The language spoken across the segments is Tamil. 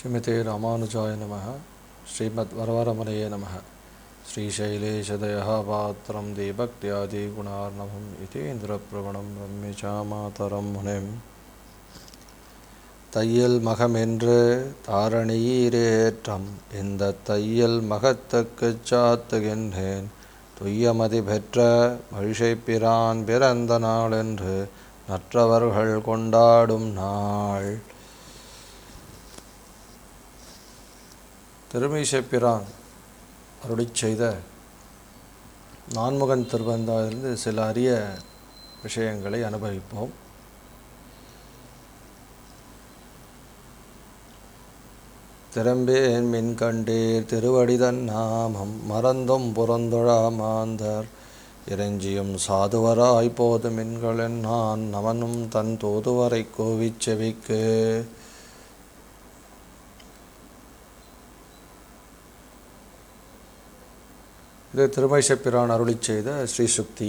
ஸ்ரீமதே ராமானுஜாய நம ஸ்ரீமத் வரவரமலையே நம ஸ்ரீசைலேஷதயா பாத்திரம் தீபக்தியாதி குணார்ணவம் இதேந்திரப்பிரவணம் ரம்யச்சா முனிம். தையல் மகமென்று தாரணியீரேற்றம். இந்த தையல் மகத்துக்கு சாத்துகின்றேன். துய்யமதி பெற்ற மகிழ்ச்சிப்பிரான் பிறந்த நாளென்று மற்றவர்கள் கொண்டாடும் நாள். திருமீசப்பிரான் அருளி செய்த நான்முகன் திருவந்தாவிலிருந்து சில அரிய விஷயங்களை அனுபவிப்போம். திறம்பேன் மின் கண்டீர் திருவடிதன் நாமம் மறந்தும் புறந்தொழா மாந்தர். இறைஞ்சியும் சாதுவராய் போது மின்களென் நான் நமனும் தன் தோதுவரை கோவிச் செவிக்கு. இது திருமைசப்பிரான் அருளி செய்த ஸ்ரீசுக்தி.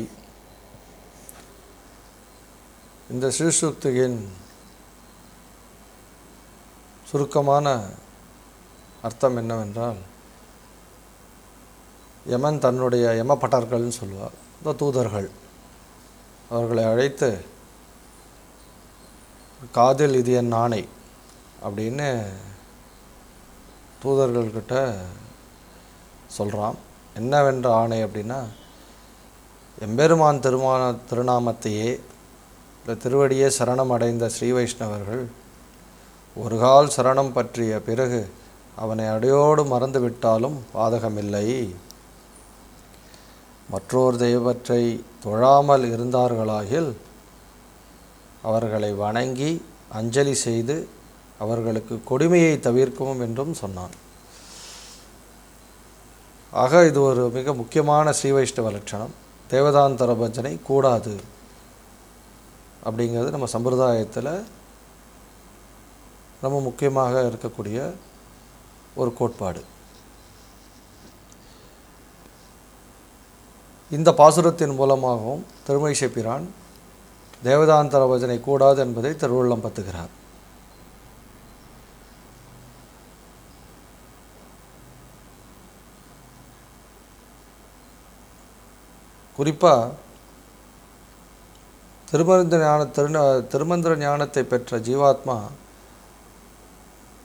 இந்த ஸ்ரீசுக்தியின் சுருக்கமான அர்த்தம் என்னவென்றால் யமன் தன்னுடைய யமபட்டர்கள்னு சொல்லுவார். இந்த தூதர்கள் அவர்களை அழைத்து காதில் இது என் ஆணை அப்படின்னு தூதர்கள்கிட்ட சொல்கிறான் என்னவென்ற ஆணை அப்படின்னா எம்பெருமான் திருமான திருநாமத்தையே இந்த திருவடியே சரணம் அடைந்த ஸ்ரீ வைஷ்ணவர்கள் ஒரு கால் சரணம் பற்றிய பிறகு அவனை அடையோடு மறந்துவிட்டாலும் பாதகமில்லை. மற்றோர் தெய்வத்தை தொழாமல் இருந்தார்களாகில் அவர்களை வணங்கி அஞ்சலி செய்து அவர்களுக்கு கொடுமையை தவிர்க்கவும் என்றும் சொன்னான். ஆக இது ஒரு மிக முக்கியமான ஸ்ரீ வைஷ்ணவ லட்சணம். தேவதாந்தர பஜனை கூடாது. அப்படிங்கிறது நம்ம சம்பிரதாயத்தில் ரொம்ப முக்கியமாக இருக்கக்கூடிய ஒரு கோட்பாடு. இந்த பாசுரத்தின் மூலமாகவும் திருமைஷப்பிரான் தேவதாந்தர பஜனை கூடாது என்பதை திருவள்ளம் பத்துகிறார் குறிப்பாக திருமந்திர ஞான திருந திருமந்திர ஞானத்தை பெற்ற ஜீவாத்மா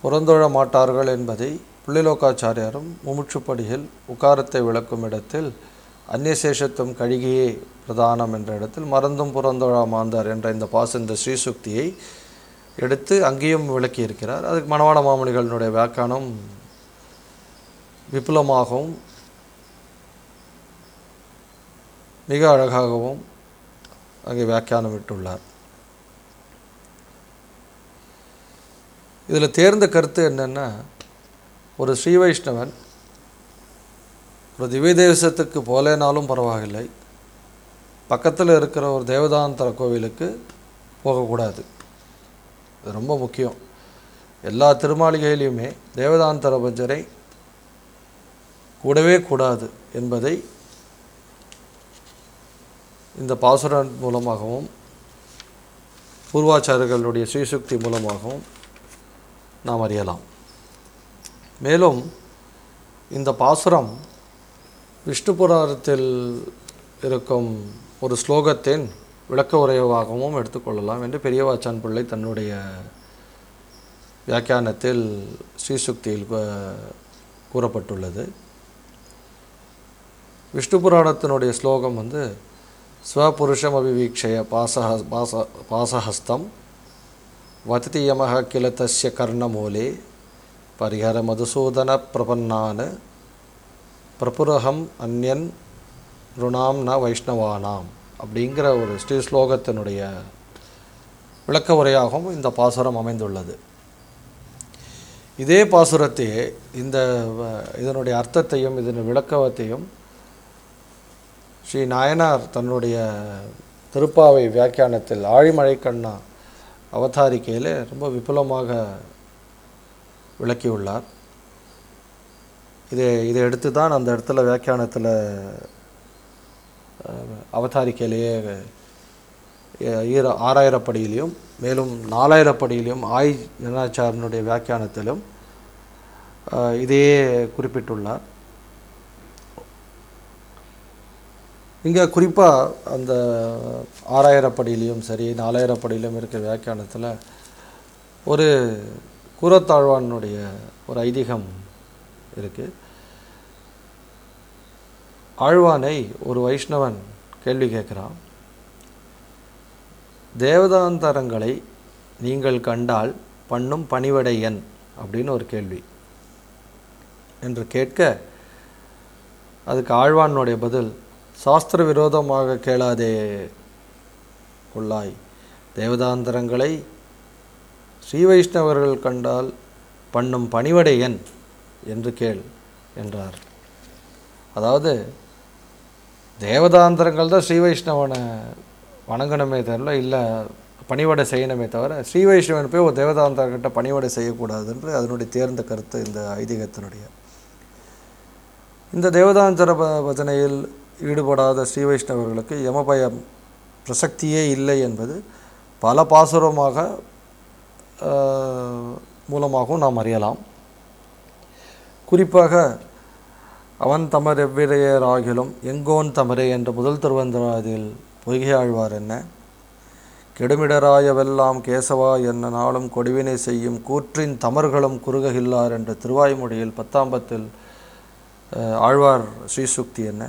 புறந்தொழ மாட்டார்கள் என்பதை புள்ளிலோகாச்சாரியாரும் முமுட்சுப்படியில் உக்காரத்தை விளக்கும் இடத்தில் அந்நியசேஷத்தும் கழிகையே பிரதானம் என்ற இடத்தில் மறந்தும் புறந்தொழா மாந்தார் என்ற இந்த பாச இந்த ஸ்ரீசுக்தியை எடுத்து அங்கேயும் விளக்கியிருக்கிறார். அதுக்கு மணவாள மாமணிகளினுடைய வியாக்கானம் விபுலமாகவும் மிக அழகாகவும் அங்கே வியாக்கியானம் விட்டுள்ளார் இதில் தேர்ந்த கருத்து என்னென்னா ஒரு ஸ்ரீ வைஷ்ணவன் ஒரு திவ்ய தேசத்துக்கு போலேனாலும் பரவாயில்லை. பக்கத்தில் இருக்கிற ஒரு தேவதாந்தர கோவிலுக்கு போகக்கூடாது. இது ரொம்ப முக்கியம். எல்லா திருமாளிகையிலையுமே தேவதாந்தர பஞ்சரை கூடவே கூடாது என்பதை இந்த பாசுரன் மூலமாகவும் பூர்வாச்சாரியர்களுடைய ஸ்ரீசுக்தி மூலமாகவும் நாம் அறியலாம். மேலும் இந்த பாசுரம் விஷ்ணு புராணத்தில் இருக்கும் ஒரு ஸ்லோகத்தின் விளக்க உரையவாகவும் எடுத்துக்கொள்ளலாம் என்று பெரியவாச்சான் பிள்ளை தன்னுடைய வியாக்கியானத்தில் ஸ்ரீசுக்தியில் கூறப்பட்டுள்ளது. விஷ்ணு புராணத்தினுடைய ஸ்லோகம் வந்து ஸ்வபுருஷம் அபிவீக்ஷய பாசஹ பாச பாசஹஸ்தம். வததி யமः கில தசிய கர்ணமூலே. பரிஹர மதுசூதன பிரபன்னான். பிரபுரகம் அந்யன் ருணாம் ந வைஷ்ணவானாம். அப்படிங்கிற ஒரு ஸ்ரீ ஸ்லோகத்தினுடைய விளக்க உரையாகவும் இந்த பாசுரம் அமைந்துள்ளது. இதே பாசுரத்தையே இந்த இதனுடைய அர்த்தத்தையும் இதன் விளக்கத்தையும் ஸ்ரீ நாயனார் தன்னுடைய திருப்பாவை வியாக்கியானத்தில் ஆழிமழை கண்ணா அவதாரிக்கையில் ரொம்ப விபுலமாக விளக்கியுள்ளார். இதை இதை எடுத்து தான் அந்த இடத்துல வியாக்கியானத்தில் அவதாரிக்கையிலேயே ஈர ஆறாயிரப்படியிலையும் மேலும் நாலாயிரப்படியிலையும் ஆய் ஜனாச்சாரனுடைய வியாக்கியானத்திலும் இதையே குறிப்பிட்டுள்ளார். இங்கே குறிப்பாக அந்த ஆறாயிரப்படியிலையும் சரி நாலாயிரப்படியிலும் இருக்கிற வியாக்கியானத்தில் ஒரு கூரத்தாழ்வானுடைய ஒரு ஐதீகம் இருக்குது ஆழ்வானை ஒரு வைஷ்ணவன் கேள்வி கேட்குறான். தேவதாந்தரங்களை நீங்கள் கண்டால் பண்ணும் பணிவடையன் அப்படின்னு ஒரு கேள்வி. என்று கேட்க அதுக்கு ஆழ்வானுடைய பதில் சாஸ்திர விரோதமாக கேளாதே கொள்ளாய் தேவதாந்தரங்களை ஸ்ரீ வைஷ்ணவர்கள் கண்டால் பண்ணும் பணிவடையன் என்று கேள் என்றார். அதாவது தேவதாந்திரங்கள் தான் ஸ்ரீ வைஷ்ணவனை வணங்கணுமே தவிர இல்லை பணிவடை செய்யணுமே தவிர ஸ்ரீ வைஷ்ணவன் போய் ஒரு தேவதாந்தர்கிட்ட பணிவடை செய்யக்கூடாதுன்று அதனுடைய தேர்ந்த கருத்து இந்த ஐதீகத்தினுடைய. இந்த தேவதாந்தர ப- பஜனையில் ஈடுபடாத ஸ்ரீ வைஷ்ணவர்களுக்கு யமபயம் பிரசக்தியே இல்லை என்பது பல பாசுரமாக மூலமாகவும் நாம் அறியலாம். குறிப்பாக அவன் தமர் எவ்விரையராகிலும் எங்கோன் தமரே என்ற முதல் திருவந்திராதில் பொய்கை ஆழ்வார் என்ன? கெடுமிடராயவெல்லாம் கேசவா என்ன நாளும் கொடுவினை செய்யும் கூற்றின் தமர்களும் குறுககில்லார் என்ற திருவாய்மொழியில் பத்தாம்பத்தில் ஆழ்வார் ஸ்ரீசுக்தி என்ன?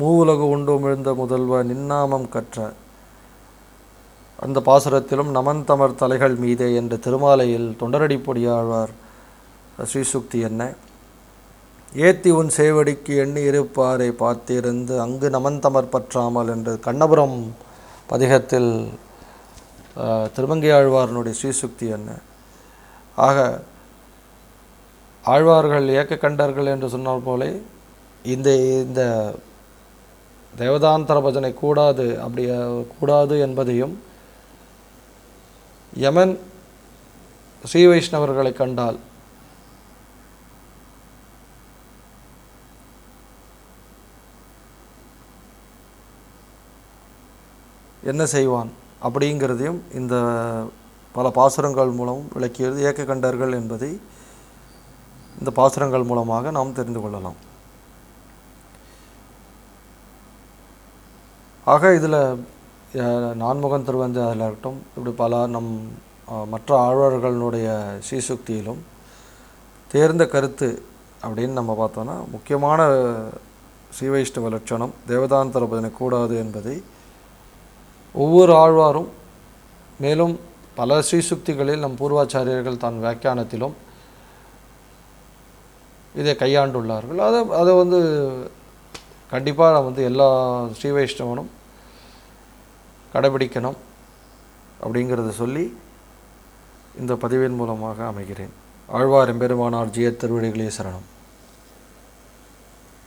மூவுலகு உண்டும் மிழ்ந்த முதல்வ நின்னாமம் கற்ற. அந்த பாசுரத்திலும் நமன் தமர் தலைகள் மீதே என்ற திருமாலையில் தொண்டரடி பொடியாழ்வார் ஸ்ரீசுக்தி என்ன? ஏத்தி உன் சேவடிக்கு எண்ணி இருப்பாரை பார்த்திருந்து அங்கு நமந்தமர் பற்றாமல் என்று கண்ணபுரம் பதிகத்தில் திருமங்கையாழ்வாரனுடைய திருமங்கை ஸ்ரீசுக்தி என்ன? ஆக ஆழ்வார்கள் ஏக்க கண்டர்கள் என்று சொன்னால் போலே இந்த இந்த தேவதாந்தர பஜனை கூடாது அப்படி கூடாது என்பதையும் யமன் ஸ்ரீ வைஷ்ணவர்களை கண்டால் என்ன செய்வான்? அப்படிங்கிறதையும் இந்த பல பாசுரங்கள் மூலம் விளக்கியது ஏக்க கண்டர்கள் என்பதை இந்த பாசுரங்கள் மூலமாக நாம் தெரிந்து கொள்ளலாம். ஆக இதில் நான்முகன் திருவந்தாதில் இருக்கட்டும் இப்படி பல நம் மற்ற ஆழ்வார்களுடைய சீசுக்தியிலும் தேர்ந்த கருத்து அப்படின்னு நம்ம பார்த்தோன்னா முக்கியமான ஸ்ரீவைஷ்ணவ லட்சணம் தேவதாந்தர பஜனை கூடாது என்பதை ஒவ்வொரு ஆழ்வாரும் மேலும் பல ஸ்ரீசுக்திகளில் நம் பூர்வாச்சாரியர்கள் தான் வியாக்கியானத்திலும் இதை கையாண்டுள்ளார்கள். அதை அதை வந்து கண்டிப்பாக வந்து எல்லா ஸ்ரீ வைஷ்ணவனும் கடைபிடிக்கணும் அப்படிங்கிறத சொல்லி இந்த பதிவின் மூலமாக அமைகிறேன். ஆழ்வார் எம்பெருமானார் ஜிய திருவடிகளே சரணம்.